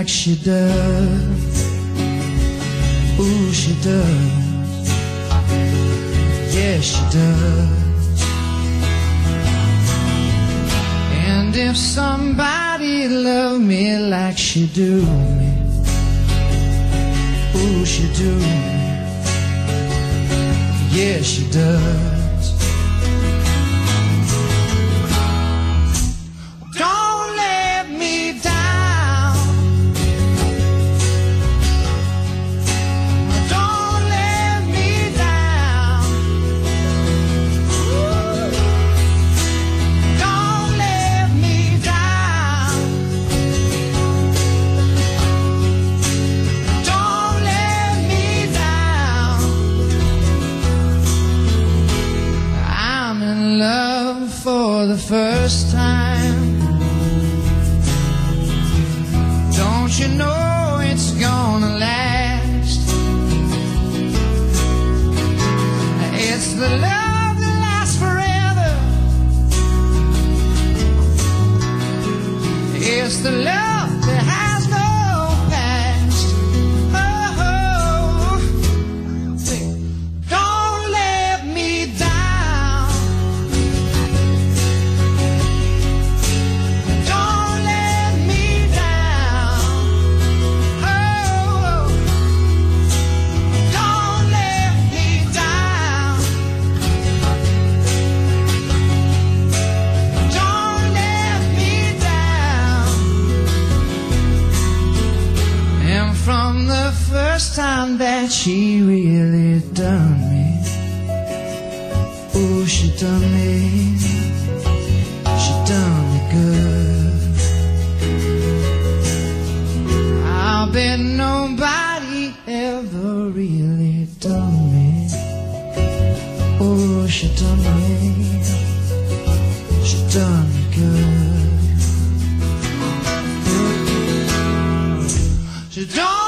like she does. Ooh, she does. Yeah, she does. And if somebody loved me like she do me, ooh, she do me. Yeah, she does. The first time. Don't you know it's gonna last? It's the love that lasts forever. It's the love time that she really done me. Oh, she done me. She done me good. I bet nobody ever really done me. Oh, she done me. She done me good. She done